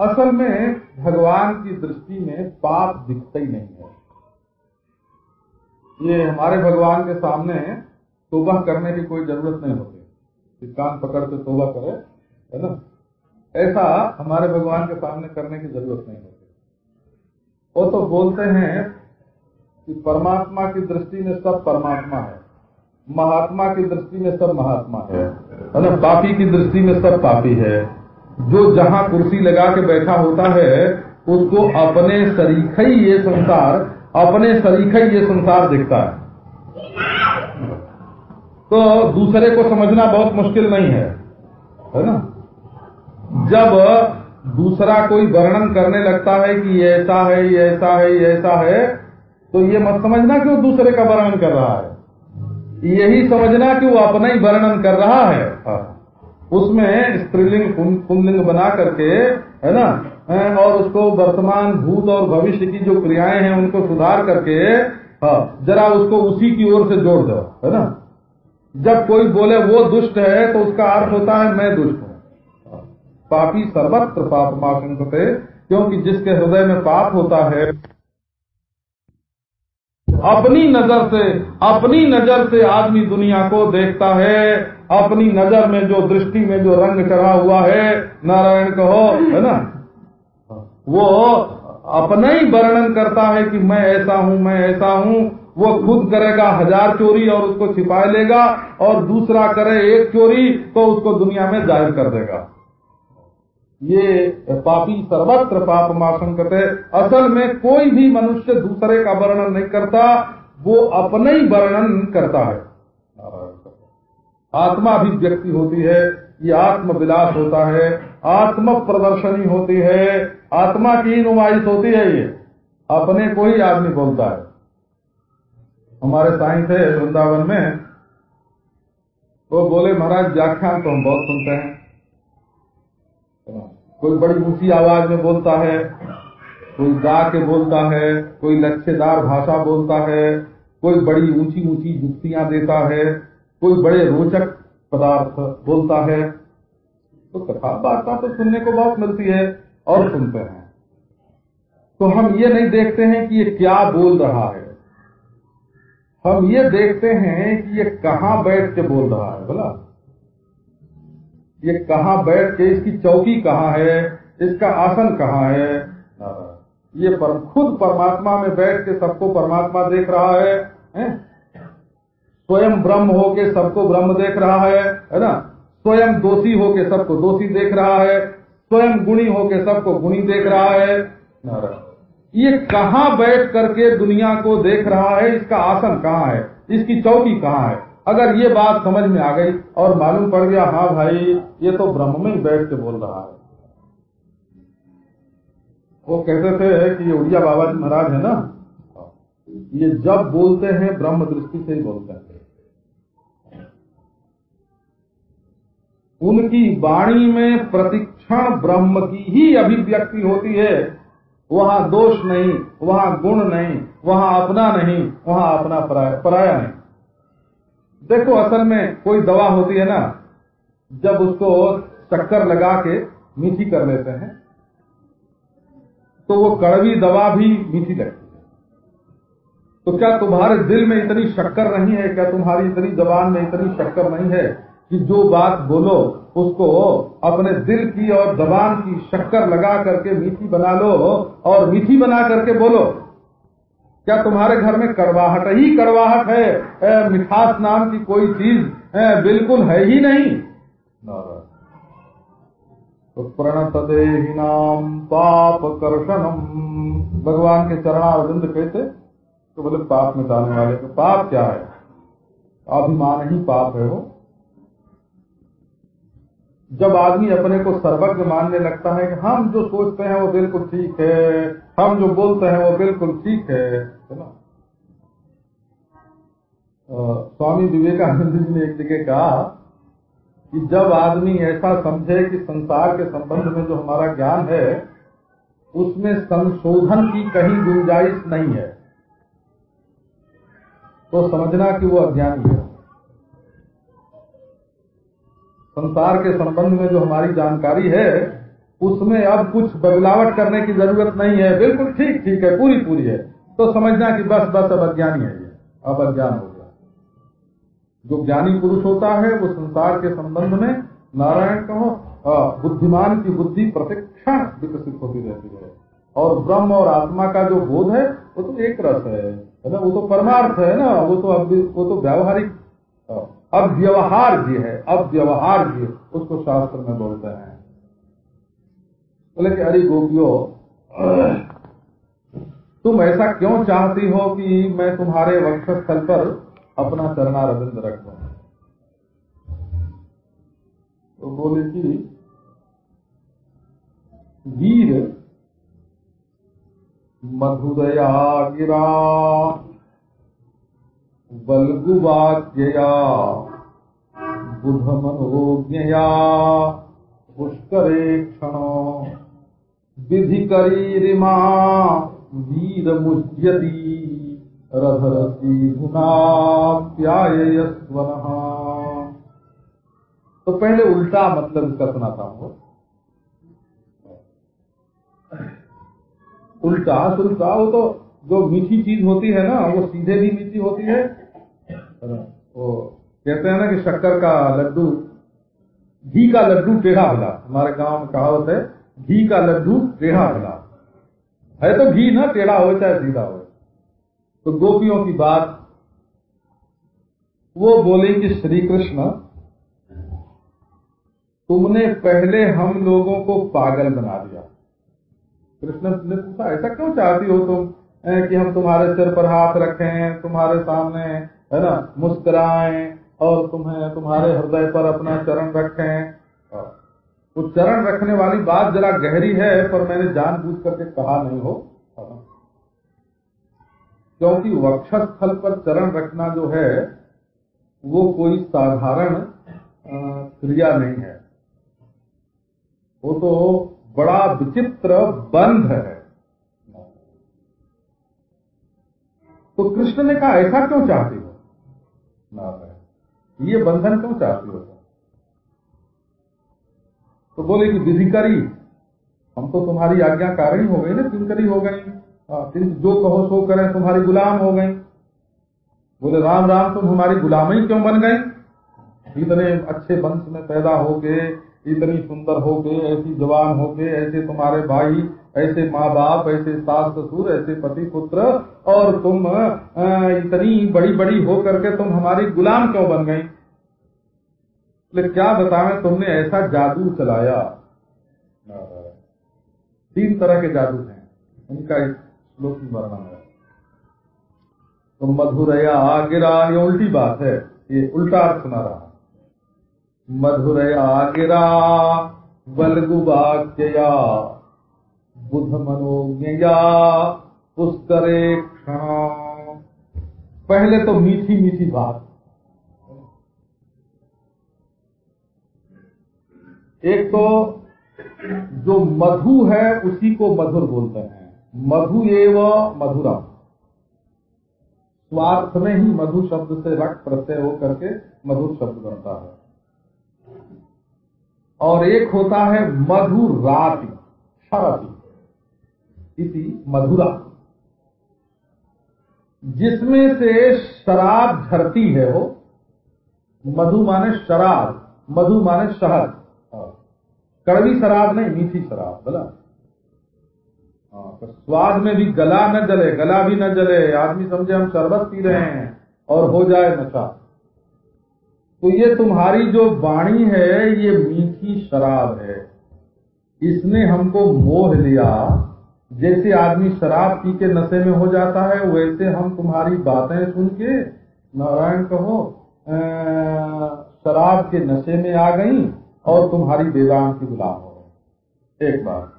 असल में भगवान की दृष्टि में पाप दिखता ही नहीं है। ये हमारे भगवान के सामने तोबा करने की कोई ज़रूरत नहीं होती। कान पकड़ के तोबा करे, है ना? ऐसा हमारे भगवान के सामने करने की ज़रूरत नहीं होती। वो तो बोलते हैं कि परमात्मा की दृष्टि में सब परमात्मा है। महात्मा की दृष्टि में सब महात्मा है। मतलब पापी की दृष्टि में सब पापी है। जो जहाँ कुर्सी लगा के बैठा होता है, उसको अपने सरीख ही ये संसार, अपने सरीख ही ये संसार दिखता है। तो दूसरे को समझना बहुत मुश्किल नहीं है है ना? जब दूसरा कोई वर्णन करने लगता है कि ये ऐसा है ये ऐसा है ये ऐसा है तो ये मत समझना कि वो दूसरे का वर्णन कर रहा है। यही समझना कि वो अपना ही वर्णन कर रहा है। हाँ। उसमें स्त्रीलिंग पुंलिंग बना करके, है ना? और उसको वर्तमान भूत और भविष्य की जो क्रियाएँ हैं, उनको सुधार करके हाँ जरा उसको उसी की ओर से जोड़ दो, है ना? जब कोई बोले, वो दुष्ट है तो उसका अर्थ होता है, मैं दुष्ट हूँ। हाँ। पापी सर्वत्र पाप माशंकते क्योंकि जिसके हृदय में पाप होता है अपनी नज़र से, अपनी नज़र से आदमी दुनिया को देखता है। अपनी नज़र में जो दृष्टि में जो रंग चढ़ा हुआ है, नारायण कहो, है ना? वो अपना ही वर्णन करता है कि मैं ऐसा हूँ, मैं ऐसा हूँ। वो खुद करेगा हज़ार चोरी और उसको छिपा लेगा और दूसरा करे एक चोरी तो उसको दुनिया में ज़ाहिर कर देगा। ये पापी सर्वत्र पाप माशंकते असल में कोई भी मनुष्य दूसरे का वर्णन नहीं करता, वो अपने ही वर्णन करता है। आत्मा भी व्यक्ति होती है, ये आत्म विलास होता है आत्म प्रदर्शनी होती है, आत्मा की नुमाइश होती है ये। अपने को ही आदमी बोलता है। हमारे साई थे वृंदावन में, वो बोले, महाराज, व्याख्यान तो हम बहुत सुनते हैं। कोई बड़ी ऊँची आवाज़ में बोलता है, कोई गा के बोलता है, कोई लच्छेदार भाषा बोलता है, कोई बड़ी ऊँची ऊँची युक्तियाँ देता है, कोई बड़े रोचक पदार्थ बोलता है तो कथा वार्ता तो सुनने को बहुत मिलती है और सुनते हैं। तो हम ये नहीं देखते हैं कि ये क्या बोल रहा है। हम ये देखते हैं कि ये कहाँ बैठ के बोल रहा है, बोला? ये कहाँ बैठ के इसकी चौकी कहाँ है इसका आसन कहाँ है? ये पर, खुद परमात्मा में बैठ के सबको परमात्मा देख रहा है, है? स्वयं ब्रह्म होके सबको ब्रह्म देख रहा है है ना? स्वयं दोषी होके सबको दोषी देख रहा है स्वयं गुणी होके सबको गुणी देख रहा है। ये कहाँ बैठ करके दुनिया को देख रहा है इसका आसन कहाँ है इसकी चौकी कहाँ है? अगर ये बात समझ में आ गई और मालूम पड़ गया हाँ भाई, ये तो ब्रह्म में ही बैठ के बोल रहा है। वो कहते थे कि ये उड़िया बाबा जी महाराज है ना? ये जब बोलते हैं, ब्रह्म दृष्टि से ही बोलते हैं। उनकी वाणी में प्रतिक्षण ब्रह्म की ही अभिव्यक्ति होती है। वहाँ दोष नहीं, वहाँ गुण नहीं, वहाँ अपना नहीं, वहाँ अपना पराया नहीं। देखो, असल में कोई दवा होती है ना, जब उसको चक्कर लगा के मीठी कर लेते हैं तो वो कड़वी दवा भी मीठी लगती है। तो क्या तुम्हारे दिल में इतनी शक्कर नहीं है? क्या तुम्हारी इतनी जबान में इतनी शक्कर नहीं है कि जो बात बोलो, उसको अपने दिल की और जबान की शक्कर लगा करके मीठी बना लो और मीठी बना करके बोलो? क्या तुम्हारे घर में करवाहट ही करवाहट है? ए, मिठास नाम की कोई चीज़ बिल्कुल है ही नहीं। तो प्रणत नाम पाप कर्षणम भगवान के चरणारविंद कहते तो बोले पाप मिटाने वाले तो पाप क्या है? अभिमान ही पाप है वो। जब आदमी अपने को सर्वज्ञ मानने लगता है कि हम जो सोचते हैं वो बिल्कुल ठीक है हम जो बोलते हैं वो बिल्कुल ठीक है है ना? स्वामी विवेकानंद जी ने एक जगह कहा कि जब आदमी ऐसा समझे कि संसार के संबंध में जो हमारा ज्ञान है, उसमें संशोधन की कहीं गुंजाइश नहीं है। तो समझना कि वो अज्ञानी है। संसार के संबंध में जो हमारी जानकारी है उसमें अब कुछ बदलावट करने की ज़रूरत नहीं है। बिल्कुल ठीक ठीक है, पूरी पूरी है। तो समझना कि बस बस, अब अज्ञानी है ये। अब अज्ञान हो गया। जो ज्ञानी पुरुष होता है, वो संसार के संबंध में नारायण कहो बुद्धिमान की बुद्धि प्रतिक्षण विकसित होती रहती है। और ब्रह्म और आत्मा का जो बोध है, वो तो एक रस है। ना वो तो परमार्थ है ना, वो तो अब, वो तो व्यवहारिक व्यावहारिक अव्यवहार्य है, अव्यवहार्य, उसको शास्त्र में बोलते हैं। बोले कि, अरे गोपियो, तुम ऐसा क्यों चाहती हो कि मैं तुम्हारे वक्षस्थल पर अपना चरणा रविंद रख दू? तो बोले कि, वीर मधुदया गिरा बलगुवाक्यया बुधमनोज्ञया, पुष्करे क्षण विधिकरीरिमा वीरमुज्यति रधरसी गुणाप्यायस्वन तो पहले उल्टा मतलब इसका सुनाता हूँ। उल्टा, सुलटा, वो तो जो मीठी चीज़ होती है ना, वो सीधे भी मीठी होती है। वो कहते हैं ना कि शक्कर का लड्डू, घी का लड्डू टेढ़ा भला हमारे गाँव में कहावत है घी का लड्डू टेढ़ा मिला है। तो घी ना, टेढ़ा हो चाहे सीधा हो। तो गोपियों की बात, वो बोले कि श्री कृष्ण तुमने पहले हम लोगों को पागल बना दिया। कृष्ण ने पूछा, ऐसा क्यों चाहती हो तुम? कि हम तुम्हारे सिर पर हाथ रखें, तुम्हारे सामने, है ना, मुस्कुराएँ और तुम्हें, तुम्हारे हृदय पर अपना चरण रखें? चरण रखने वाली बात जरा गहरी है, पर मैंने जानबूझ करके कहा नहीं हो। क्योंकि वक्षस्थल पर चरण रखना जो है, वो कोई साधारण क्रिया नहीं है। वो तो बड़ा विचित्र बंध है। तो कृष्ण ने कहा, ऐसा क्यों चाहती हो? ये बंधन क्यों चाहती हो? तो बोले कि विधि करी। हम तो तुम्हारी आज्ञाकारी हो गई ना, किंकरी हो गई जो कहो सो करें, तुम्हारी गुलाम हो गई बोले, राम राम, तुम हमारी गुलामी क्यों बन गए? इतने अच्छे वंश में पैदा हो होके, इतनी सुंदर हो होके, ऐसी जवान हो होके, ऐसे तुम्हारे भाई, ऐसे माँ बाप ऐसे सास ससुर, ऐसे पति पुत्र और तुम इतनी बड़ी बड़ी हो करके तुम हमारी गुलाम क्यों बन गई लेकिन क्या बताएँ, तुमने ऐसा जादू चलाया? तीन तरह के जादू हैं। उनका इस श्लोक वर्णन है। तो मधुरया गिरा ये उल्टी बात है, ये उल्टा अर्थ सुना रहा मधुरया गिरा बलगुवाक्यया बुध मनोज्ञया, पुष्करे क्षण। पहले तो मीठी मीठी बात। एक तो जो मधु है, उसी को मधुर बोलते हैं। मधु एवं मधुरा। स्वार्थ में ही मधु शब्द से रक्त प्रत्यय हो करके मधुर शब्द बनता है। और एक होता है मधुराति, शरति, इति मधुरा। जिसमें से शराब झरती है वो, मधु माने शराब, मधु माने शहद। कड़वी शराब नहीं मीठी शराब बोला। हाँ, तो स्वाद में भी गला न जले गला भी न जले आदमी समझे हम शरबत पी रहे हैं और हो जाए नशा। तो ये तुम्हारी जो वाणी है ये मीठी शराब है। इसने हमको मोह लिया जैसे आदमी शराब पी के नशे में हो जाता है वैसे हम तुम्हारी बातें सुन के नारायण कहो शराब के नशे में आ गई और तुम्हारी वेदांत की गुलाम हो। एक बार।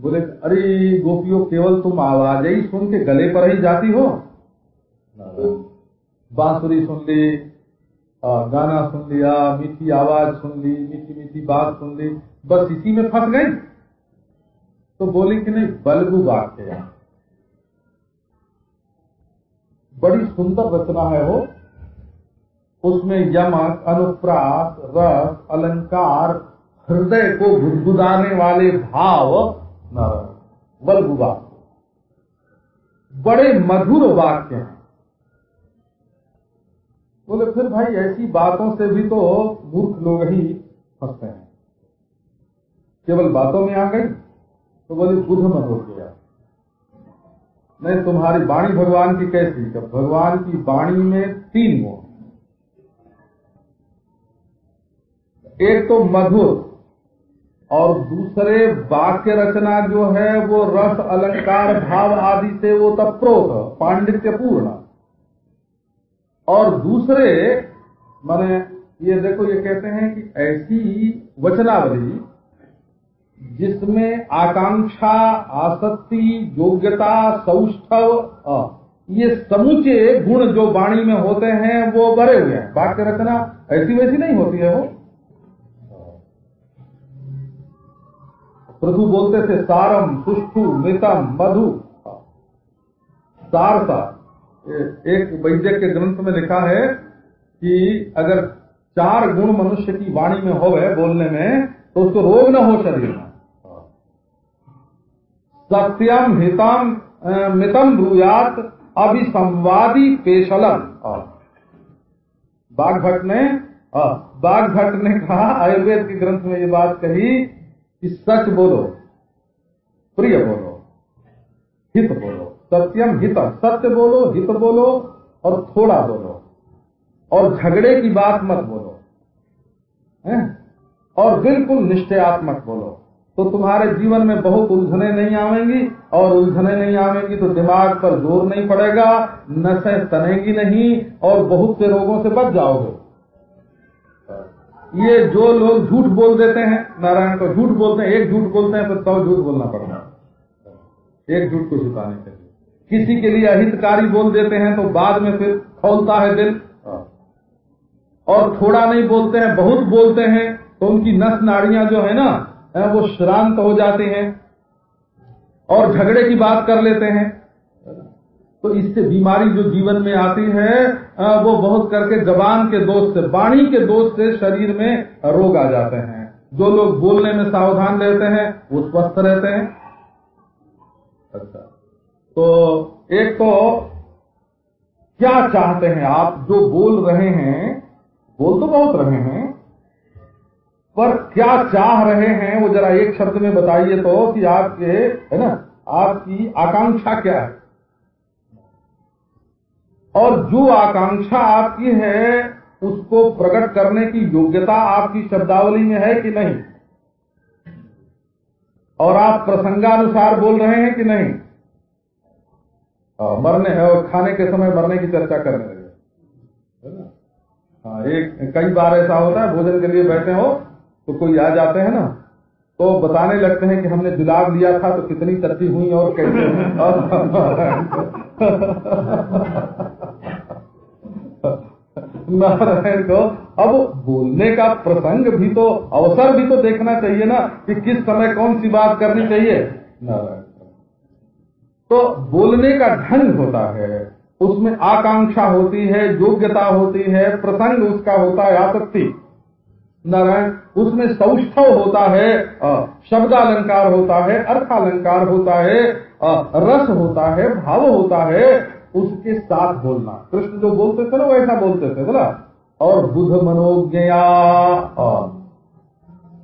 बोले, अरे गोपियों, केवल तुम आवाज़ ही सुन के गले पर ही जाती हो? बांसुरी सुन ली गाना सुन लिया, मीठी आवाज़ सुन ली, मीठी मीठी बात सुन ली, बस इसी में फंस गई। तो बोली कि नहीं, बलगु वाक्य बड़ी सुंदर रचना है वो। उसमें यमक अनुप्रास, रस, अलंकार, हृदय को गुदगुदाने वाले भाव बलगु वाक्य बड़े मधुर वाक्य हैं। बोले, फिर भाई ऐसी बातों से भी तो मूर्ख लोग ही फंसते हैं। केवल बातों में आ गई तो बोले बुध मन हो गया। नहीं, तुम्हारी वाणी भगवान की कैसी? भगवान की वाणी में तीन गुण एक तो मधुर और दूसरे वाक्य रचना जो है वो रस, अलंकार, भाव आदि से वो तप्रोत पांडित्य पूर्ण और दूसरे, माने ये देखो, ये कहते हैं कि ऐसी वचनावली जिसमें आकांक्षा, आसक्ति, योग्यता, सौष्ठव ये समूचे गुण जो वाणी में होते हैं, वो भरे हुए हैं। वाक्य रचना ऐसी वैसी नहीं होती है वो। प्रभु बोलते थे, सारम सुष्ठु मितम, मधु। सारसा एक वैद्य के ग्रंथ में लिखा है कि अगर चार गुण मनुष्य की वाणी में हो गए बोलने में तो उसको रोग न हो शरीर में। सत्यम हितम मितम ब्रूयात, अभिसंवादी पेशलम। बाघ भट्ट ने बाघ भट्ट ने कहा, आयुर्वेद के ग्रंथ में ये बात कही सच बोलो, प्रिय बोलो, हित बोलो, सत्यम हित, सत्य बोलो, हित बोलो और थोड़ा बोलो और झगड़े की बात मत बोलो, हैं? और बिल्कुल निश्चयात्मक बोलो तो तुम्हारे जीवन में बहुत उलझने नहीं आवेंगी और उलझने नहीं आवेंगी तो दिमाग पर ज़ोर नहीं पड़ेगा नशे तनेगी नहीं और बहुत से रोगों से बच जाओगे ये जो लोग झूठ बोल देते हैं, नारायण को झूठ बोलते हैं, एक झूठ बोलते हैं तो झूठ बोलना पड़ता है। एक झूठ को छिपाने के लिए। किसी के लिए अहितकारी बोल देते हैं तो बाद में फिर खोलता है दिल। और थोड़ा नहीं बोलते हैं, बहुत बोलते हैं तो उनकी नस नाड़ियाँ जो है ना वो श्रांत हो जाते हैं और झगड़े की बात कर लेते हैं। तो इससे बीमारी जो जीवन में आती है वो बहुत करके जबान के दोष से वाणी के दोष से शरीर में रोग आ जाते हैं। जो लोग बोलने में सावधान रहते हैं, वो स्वस्थ रहते हैं। अच्छा। तो एक तो क्या चाहते हैं आप? जो बोल रहे हैं, बोल तो बहुत रहे हैं, पर क्या चाह रहे हैं? वो जरा एक शब्द में बताइए तो कि आपके, है ना, आपकी आकांक्षा क्या है? और जो आकांक्षा आपकी है, उसको प्रकट करने की योग्यता आपकी शब्दावली में है कि नहीं? और आप प्रसंगानुसार बोल रहे हैं कि नहीं? मरने और खाने के समय मरने की चर्चा करने लगे। है एक, कई बार ऐसा होता है, भोजन के लिए बैठे हो तो कोई आ जाते हैं ना तो बताने लगते हैं कि हमने जुलाब लिया था तो कितनी तत्ती हुई और कैसे नारायण को, अब बोलने का प्रसंग भी तो अवसर भी तो देखना चाहिए ना, कि किस समय कौन सी बात करनी चाहिए? नारायण तो बोलने का ढंग होता है, उसमें आकांक्षा होती है, योग्यता होती है, प्रसंग उसका होता है, आसक्ति। नारायण, उसमें सौष्ठव होता है शब्दालंकार होता है, अर्थालंकार होता है रस होता है, भाव होता है उसके साथ बोलना। कृष्ण जो बोलते थे ना वैसा बोलते थे, बोला, और बुध मनोज्ञया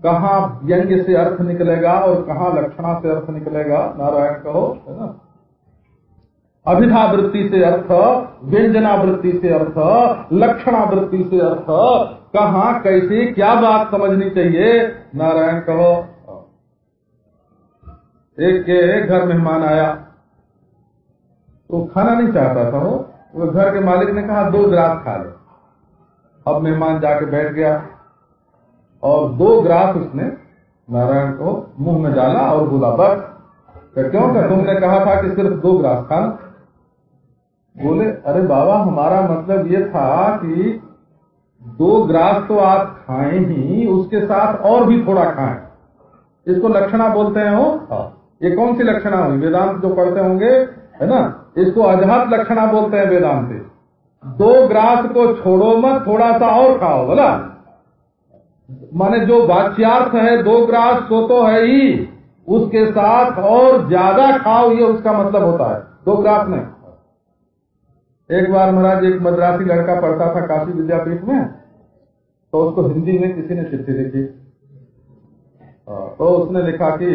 कहा व्यंग्य से अर्थ निकलेगा और कहा लक्षणा से अर्थ निकलेगा? नारायण कहो, है ना? अभिधा वृत्ति से अर्थ व्यंजना वृत्ति से अर्थ लक्षणा वृत्ति से अर्थ, कहा, कैसे, क्या बात समझनी चाहिए? नारायण कहो एक के घर मेहमान आया। तो खाना नहीं चाहता था वो। वो घर के मालिक ने कहा, दो ग्रास खा ले। अब मेहमान जाके बैठ गया और दो ग्रास उसने नारायण को मुँह में डाला और बोला, बस। क्यों? क्या तुमने कहा था कि सिर्फ़ दो ग्रास खाना बोले, अरे बाबा, हमारा मतलब ये था कि दो ग्रास तो आप खाएँ ही, उसके साथ और भी थोड़ा खाएँ। इसको लक्षणा बोलते हैं हो। ये कौन सी लक्षणा हुई वेदांत जो पढ़ते होंगे, है ना? इसको अजहत लक्षणा बोलते हैं वेदांत। से दो ग्रास को छोड़ो मत, थोड़ा सा और खाओ, बोला। माने जो वाच्यार्थ है, दो ग्रास तो तो है ही। उसके साथ और ज़्यादा खाओ, ये उसका मतलब होता है। दो ग्रास नहीं। एक बार महाराज, एक मद्रासी लड़का पढ़ता था काशी विद्यापीठ में तो उसको हिंदी में किसी ने चिट्ठी लिखी। तो उसने लिखा कि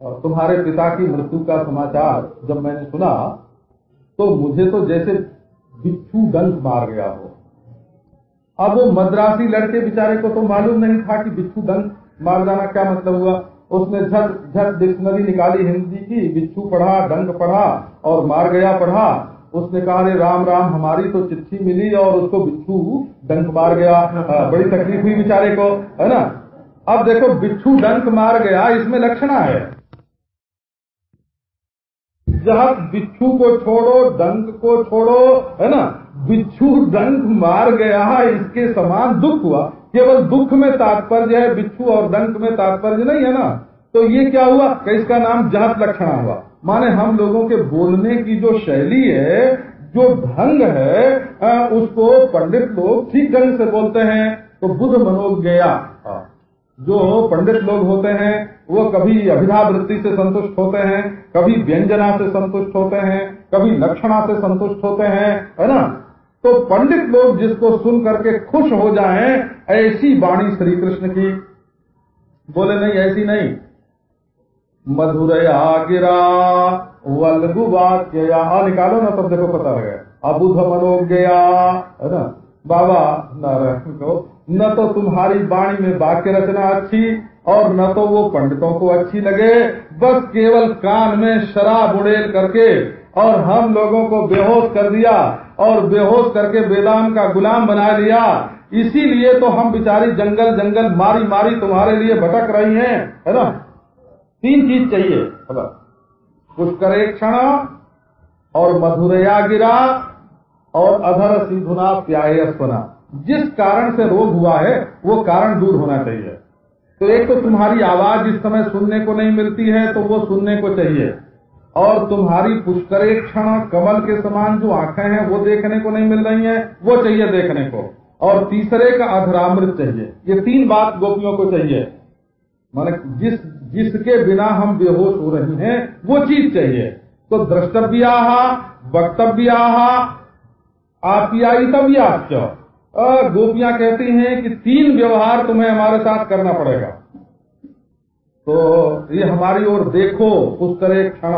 तुम्हारे पिता की मृत्यु का समाचार जब मैंने सुना तो मुझे तो जैसे बिच्छू डंक मार गया हो। अब वो मद्रासी लड़के बेचारे को तो मालूम नहीं था कि बिच्छू डंक मार जाना क्या मतलब हुआ। उसने झट झट डिक्शनरी निकाली हिंदी की, बिच्छू पढ़ा डंक पढ़ा और मार गया पढ़ा। उसने कहा, अरे राम राम, हमारी तो चिट्ठी मिली और उसको बिच्छू डंक मार गया। बड़ी तकलीफ़ हुई बेचारे को, है ना? अब देखो, बिच्छू डंक मार गया, इसमें लक्षणा है। जहाँ बिच्छू को छोड़ो डंक को छोड़ो, है ना? बिच्छू डंक मार गया है इसके समान दुख हुआ। केवल दुख में तात्पर्य है, बिच्छू और डंक में तात्पर्य नहीं है ना? तो ये क्या हुआ? कि इसका नाम जहत लक्षणा हुआ। माने हम लोगों के बोलने की जो शैली है, जो ढंग है उसको पंडित लोग ठीक ढंग से बोलते हैं। तो बुध मनोज गया जो पंडित लोग होते हैं, वो कभी अभिधा वृत्ति से संतुष्ट होते हैं, कभी व्यंजना से संतुष्ट होते हैं, कभी लक्षणा से संतुष्ट होते हैं, है ना? तो पंडित लोग जिसको सुन करके खुश हो जाएँ, ऐसी वाणी श्री कृष्ण की। बोले, नहीं, ऐसी नहीं। मधुरया गिरा वल्गु वाक्य निकालो ना, तब देखो पता लगे अबुध मनोज्ञया, है ना? बाबा नारायण को न तो तुम्हारी वाणी में वाक्य रचना अच्छी और न तो वो पंडितों को अच्छी लगे, बस केवल कान में शराब उड़ेल करके और हम लोगों को बेहोश कर दिया और बेहोश करके बेदाम का गुलाम बना लिया। इसीलिए तो हम बिचारी जंगल जंगल मारी मारी तुम्हारे लिए भटक रही हैं, है ना? तीन चीज़ चाहिए। पुष्कर क्षण और मधुरया गिरा और अधर सिंधुना प्यायस्वना जिस कारण से रोग हुआ है, वो कारण दूर होना चाहिए। तो एक तो तुम्हारी आवाज़ इस समय सुनने को नहीं मिलती है तो वो सुनने को चाहिए। और तुम्हारी पुष्करे क्षण कमल के समान जो आँखें हैं, वो देखने को नहीं मिल रही हैं, वो चाहिए देखने को। और तीसरे का अधरामृत चाहिए। ये तीन बात गोपियों को चाहिए। माने जिस, जिसके बिना हम बेहोश हो रही हैं, वो चीज़ चाहिए। तो द्रष्टव्या, वक्तव्या आप्यायितव्याच गोपियाँ कहती हैं कि तीन व्यवहार तुम्हें हमारे साथ करना पड़ेगा। तो ये हमारी ओर देखो, उस तरह क्षण।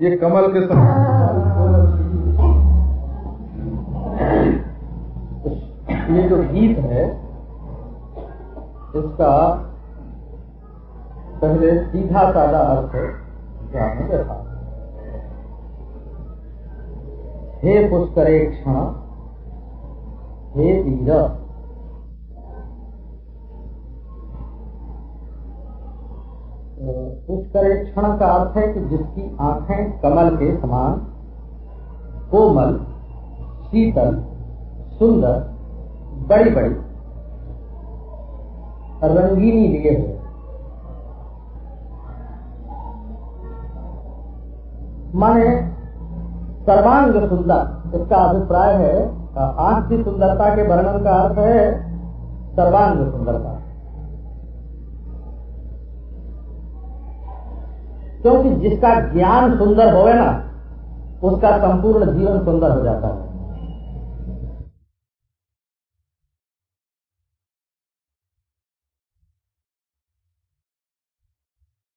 ये कमल के साथ ये जो गीत है, इसका पहले सीधा साधा अर्थ देखा हे पुष्करे क्षण हे वीर क्षण का अर्थ है कि जिसकी आँखें कमल के समान, कोमल, शीतल, सुंदर बड़ी बड़ी रंगीनी लिए हुए माने सर्वांग सुंदर, इसका अभिप्राय है आँख की सुंदरता के वर्णन का अर्थ है सर्वांग सुंदरता। क्योंकि जिसका ज्ञान सुंदर होवे ना, उसका संपूर्ण जीवन सुंदर हो जाता है।